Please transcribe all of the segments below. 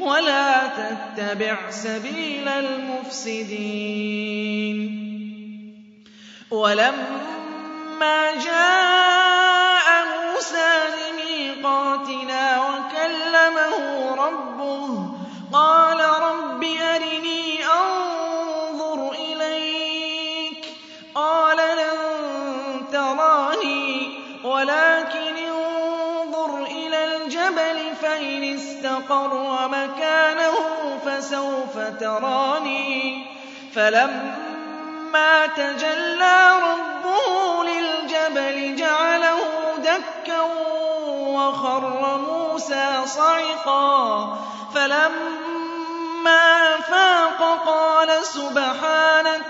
ولا تتبع سبيل المفسدين. ولما جاء موسى لميقاتنا وكلمه ربه قال رب أرني أنظر إليك قال لن تراني ولا فإن استقر مكانه فسوف تراني فلما تجلى ربه للجبل جعله دكا وخر موسى صعقا فلما فاق قال سبحانك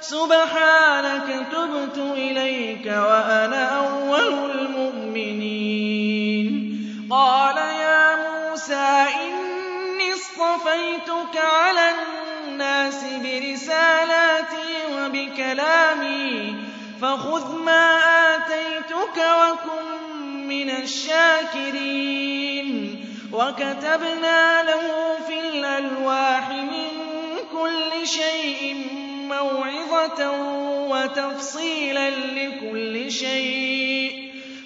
سبحانك تبت إليك وأنا أول المؤمنين. قال مُوسَىٰ إِنِّي اصْطَفَيْتُكَ عَلَى النَّاسِ بِرِسَالَاتِي وَبِكَلَامِي فَخُذْ مَا آتَيْتُكَ وَكُن مِّنَ الشَّاكِرِينَ. وَكَتَبْنَا لَهُ فِي الْأَلْوَاحِ مِن كُلِّ شَيْءٍ مَّوْعِظَةً وَتَفْصِيلًا لِّكُلِّ شَيْءٍ.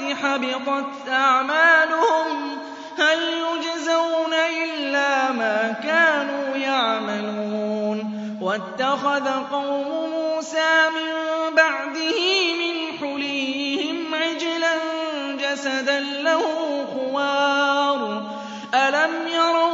الْآخِرَةِ حَبِطَتْ أَعْمَالُهُمْ هَلْ يُجْزَوْنَ إِلَّا مَا كَانُوا يَعْمَلُونَ؟ وَاتَّخَذَ قَوْمُ مُوسَى مِن بَعْدِهِ مِنْ حُلِيِّهِمْ عِجْلًا جَسَدًا لَّهُ خُوَارٌ. أَلَمْ يَرَوْا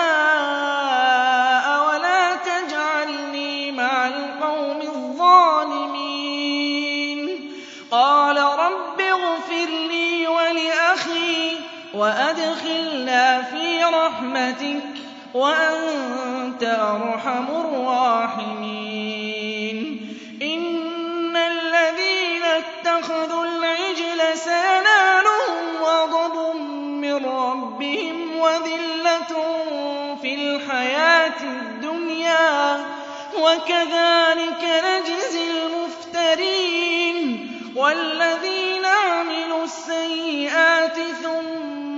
وَأَدْخِلْنَا فِي رَحْمَتِكَ وَأَنتَ أَرْحَمُ الرَّاحِمِينَ إِنَّ الَّذِينَ اتَّخَذُوا الْعِجْلَ سَنَالُهُمْ وغض مِّن رَّبِّهِمْ وَذِلَّةٌ فِي الْحَيَاةِ الدُّنْيَا وَكَذَٰلِكَ نَجْزِي الْمُفْتَرِينَ وَالَّذِينَ عَمِلُوا السَّيِّئَاتِ ثُمَّ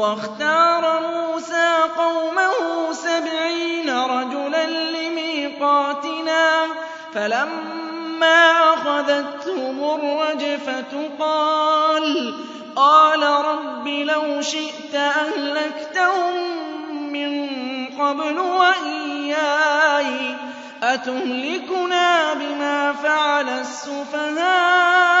وَاخْتَارَ مُوسَىٰ قَوْمَهُ سَبْعِينَ رَجُلًا لِّمِيقَاتِنَا فَلَمَّا أَخَذَتْهُمُ الرَّجْفَةُ قَالَ قَالَ رَبِّ لَوْ شِئْتَ أَهْلَكْتَهُم مِّن قَبْلُ وَإِيَّايَ ۖ أَتُهْلِكُنَا بِمَا فَعَلَ السُّفَهَاءُ